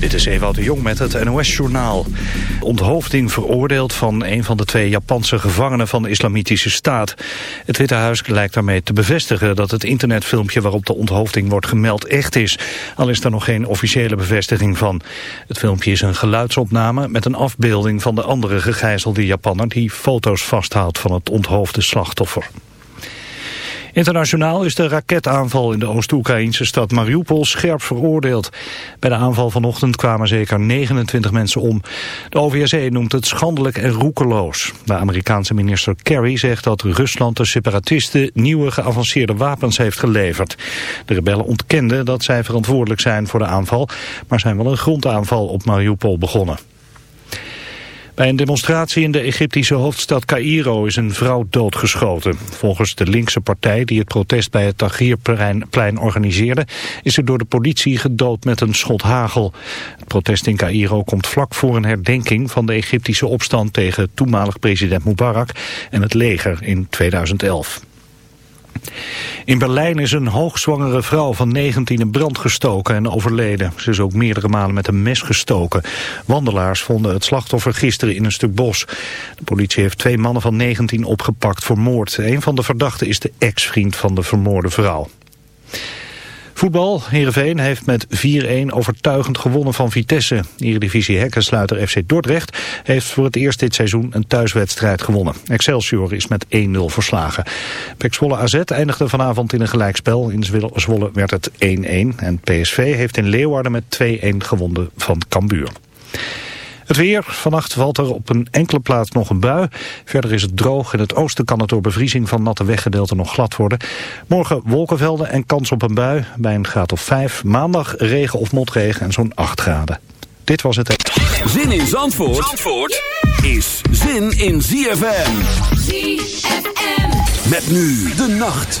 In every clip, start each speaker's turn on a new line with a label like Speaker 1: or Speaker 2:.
Speaker 1: Dit is Ewout de Jong met het NOS-journaal. Onthoofding veroordeeld van een van de twee Japanse gevangenen van de Islamitische Staat. Het Witte Huis lijkt daarmee te bevestigen dat het internetfilmpje waarop de onthoofding wordt gemeld echt is. Al is er nog geen officiële bevestiging van. Het filmpje is een geluidsopname met een afbeelding van de andere gegijzelde Japanner die foto's vasthoudt van het onthoofde slachtoffer. Internationaal is de raketaanval in de Oost-Oekraïnse stad Mariupol scherp veroordeeld. Bij de aanval vanochtend kwamen zeker 29 mensen om. De OVSE noemt het schandelijk en roekeloos. De Amerikaanse minister Kerry zegt dat Rusland de separatisten nieuwe geavanceerde wapens heeft geleverd. De rebellen ontkenden dat zij verantwoordelijk zijn voor de aanval, maar zijn wel een grondaanval op Mariupol begonnen. Bij een demonstratie in de Egyptische hoofdstad Cairo is een vrouw doodgeschoten. Volgens de linkse partij die het protest bij het Tahrirplein organiseerde... is ze door de politie gedood met een schot hagel. Het protest in Cairo komt vlak voor een herdenking van de Egyptische opstand... tegen toenmalig president Mubarak en het leger in 2011. In Berlijn is een hoogzwangere vrouw van 19 in brand gestoken en overleden. Ze is ook meerdere malen met een mes gestoken. Wandelaars vonden het slachtoffer gisteren in een stuk bos. De politie heeft twee mannen van 19 opgepakt voor moord. Een van de verdachten is de ex-vriend van de vermoorde vrouw. Voetbal, Heerenveen heeft met 4-1 overtuigend gewonnen van Vitesse. Eredivisie hekkensluiter FC Dordrecht heeft voor het eerst dit seizoen een thuiswedstrijd gewonnen. Excelsior is met 1-0 verslagen. Pek Zwolle AZ eindigde vanavond in een gelijkspel. In Zwolle werd het 1-1 en PSV heeft in Leeuwarden met 2-1 gewonnen van Cambuur. Het weer. Vannacht valt er op een enkele plaats nog een bui. Verder is het droog. In het oosten kan het door bevriezing van natte weggedeelten nog glad worden. Morgen wolkenvelden en kans op een bui. Bij een graad of 5. Maandag regen of motregen en zo'n 8 graden. Dit was het.
Speaker 2: Zin in Zandvoort, Zandvoort is zin in ZFM. ZFM. Met nu de nacht.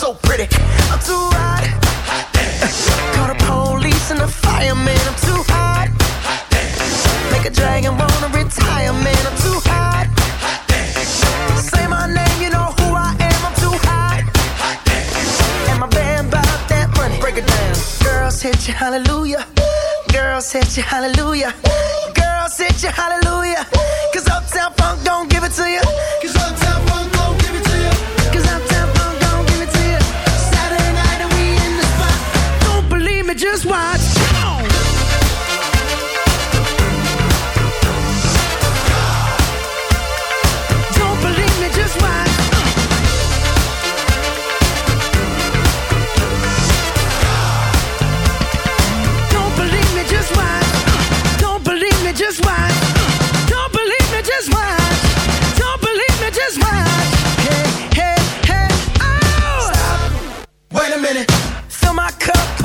Speaker 3: so pretty. I'm too hot. hot damn! Call the police and the fireman. I'm too hot. hot damn! Make a
Speaker 4: dragon wanna retire, man. I'm too hot. hot Say my name, you know who I am. I'm too hot. hot damn! and my band bought that money. Break it down. Girls hit you, hallelujah. Woo. Girls hit you, hallelujah. Woo. Girls hit you, hallelujah. Woo. Cause Uptown Funk don't give it to you.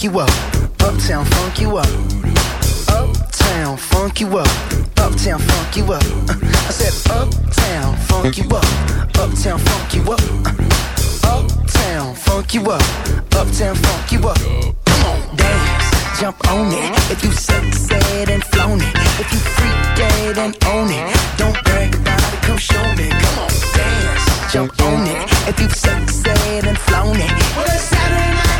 Speaker 5: funk you up. Uptown funk you up. Uptown funk you up. Uptown funk you up. I said uptown funk you up. Uptown funk you up. Uptown funk you up. Uptown funk you up. Come on, dance, jump on it. If you sexed and flown it, if you freak dead and own it, don't
Speaker 6: brag
Speaker 5: about it. Come show me. Come on, dance, jump on it. If you
Speaker 7: sexed and flown it, well it's Saturday night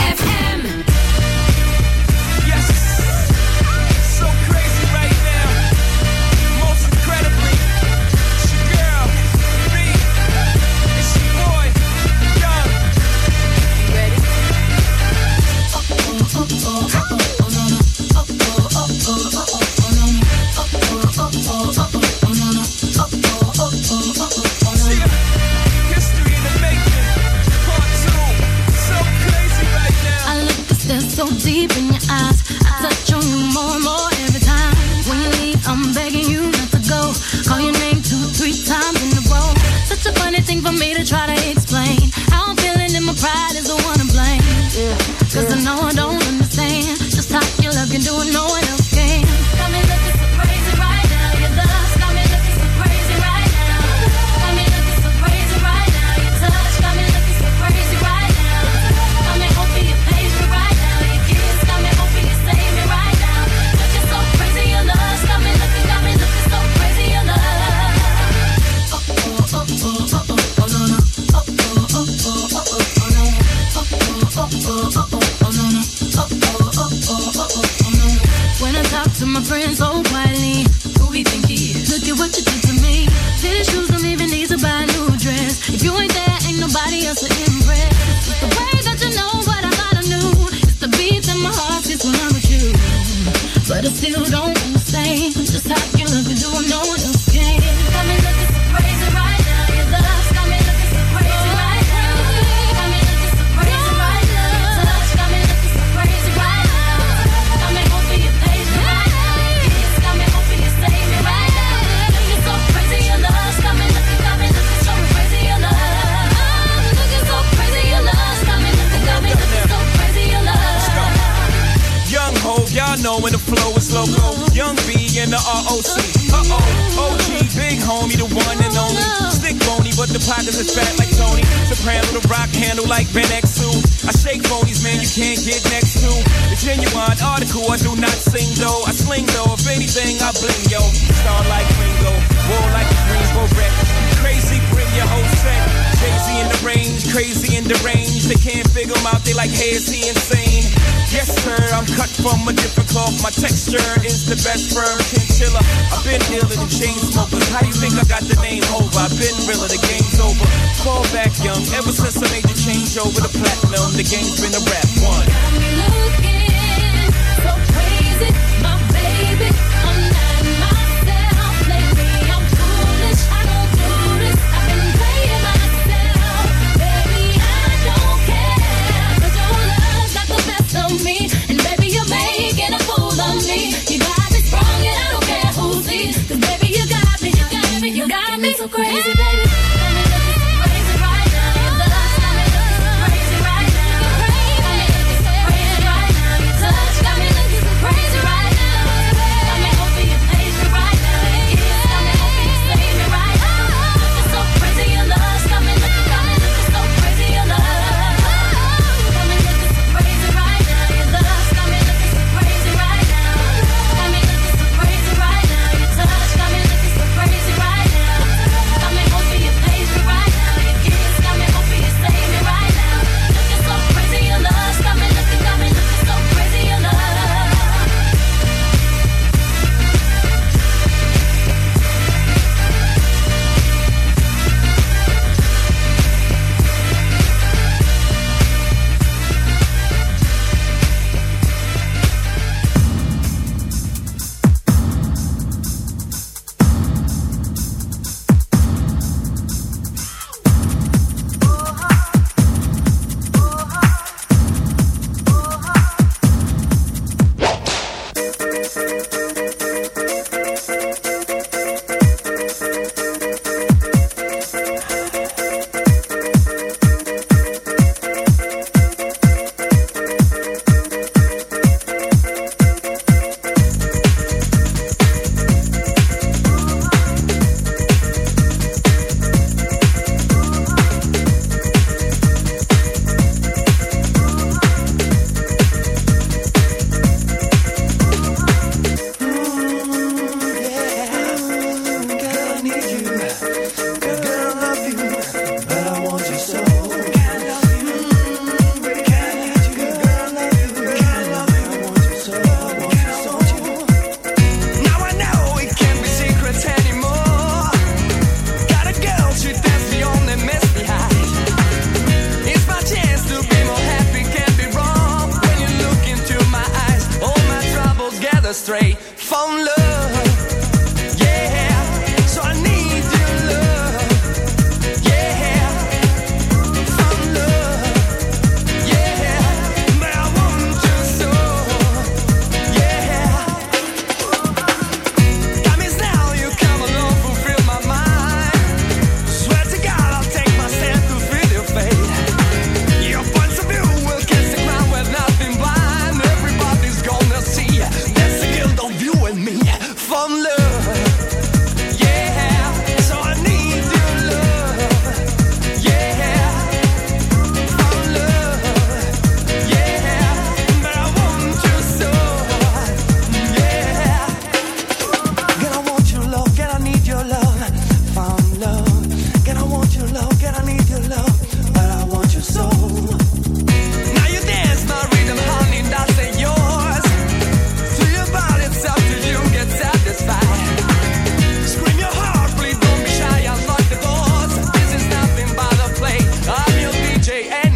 Speaker 7: young. Ever since I made the change over the platinum, the game's been a rap one. Got me crazy, my baby. I'm not myself lately. I'm foolish. I don't do this. I've been playing myself, baby. I don't the best of me. And baby, you're making a fool of me. You got me and I don't care baby, you got me, you got me, you got me so crazy, baby.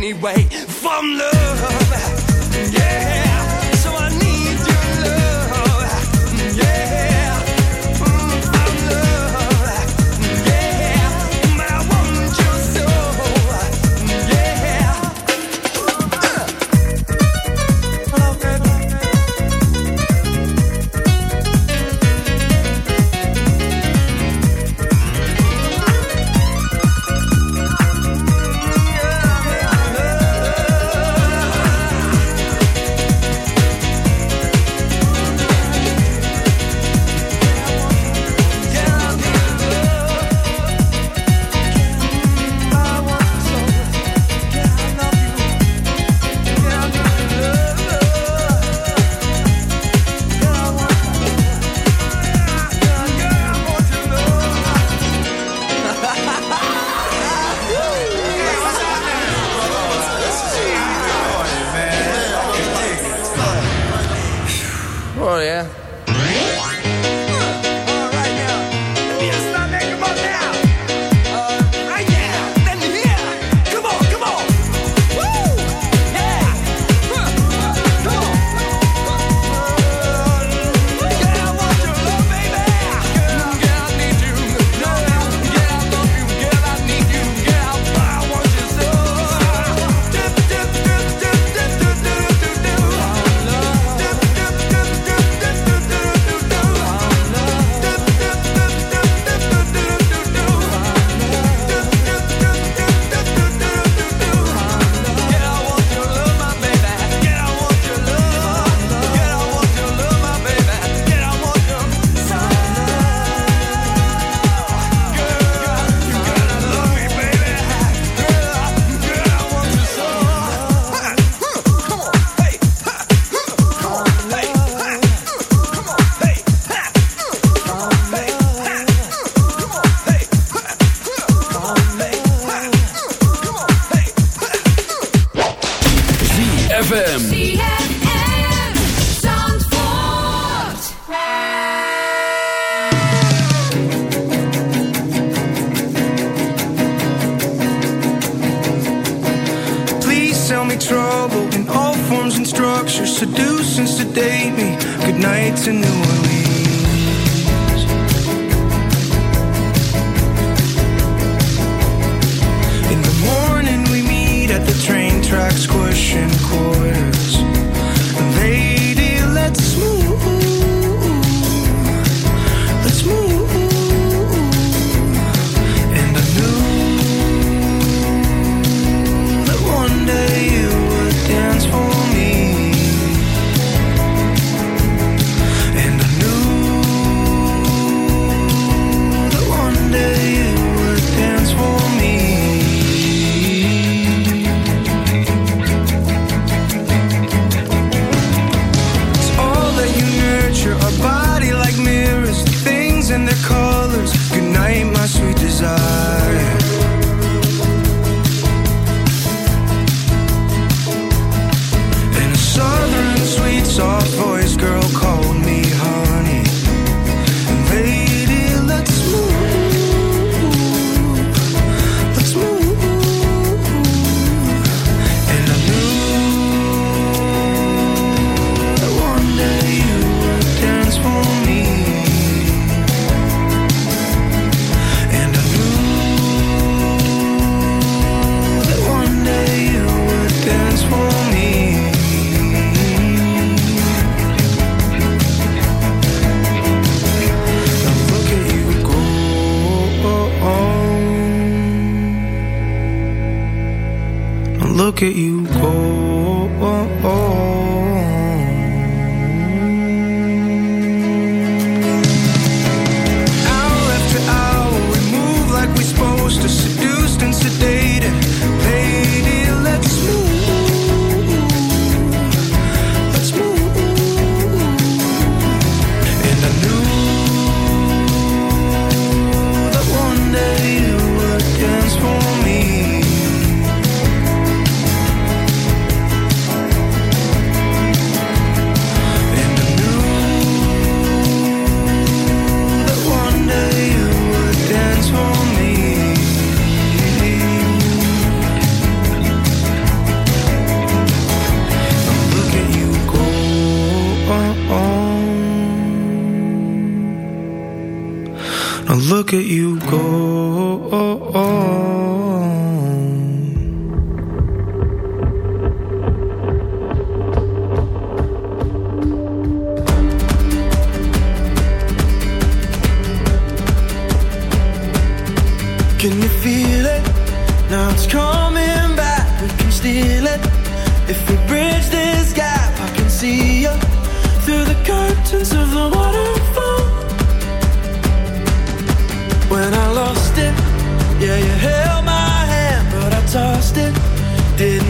Speaker 7: anyway. From the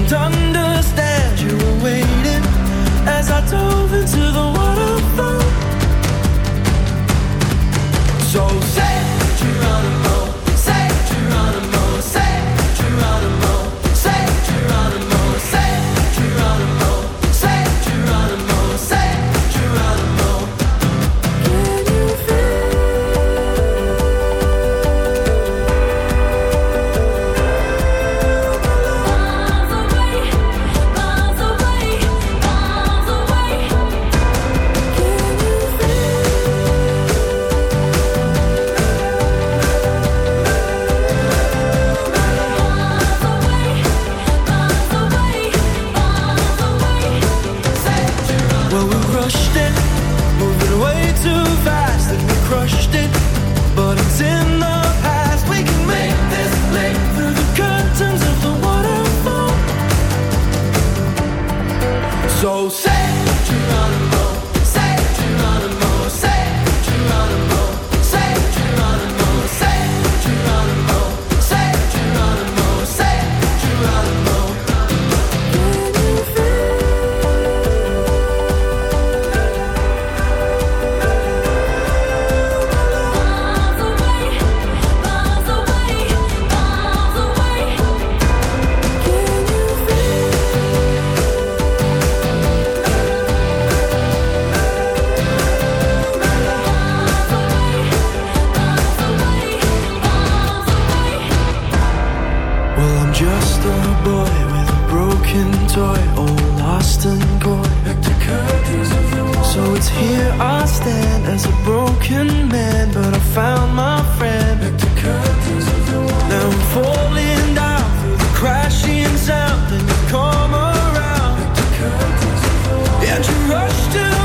Speaker 7: tongue just a boy with a broken toy, all lost and coy. So it's here I stand as a broken man, but I found my friend. Now I'm falling down through the crashing sound, and you come around. And you rush to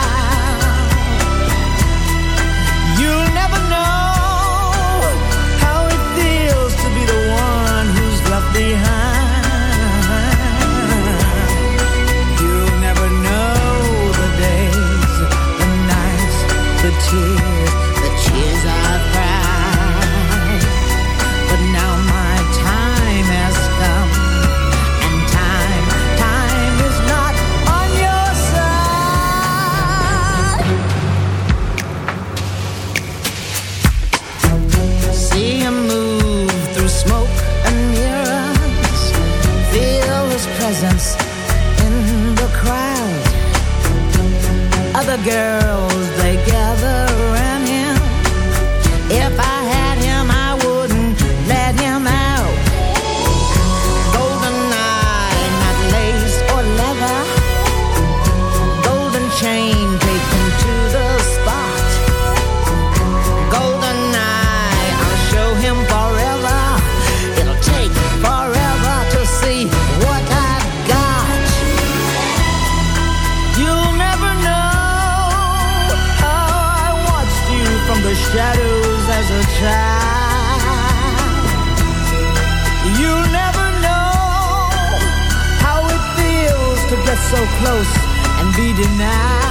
Speaker 6: close and be denied.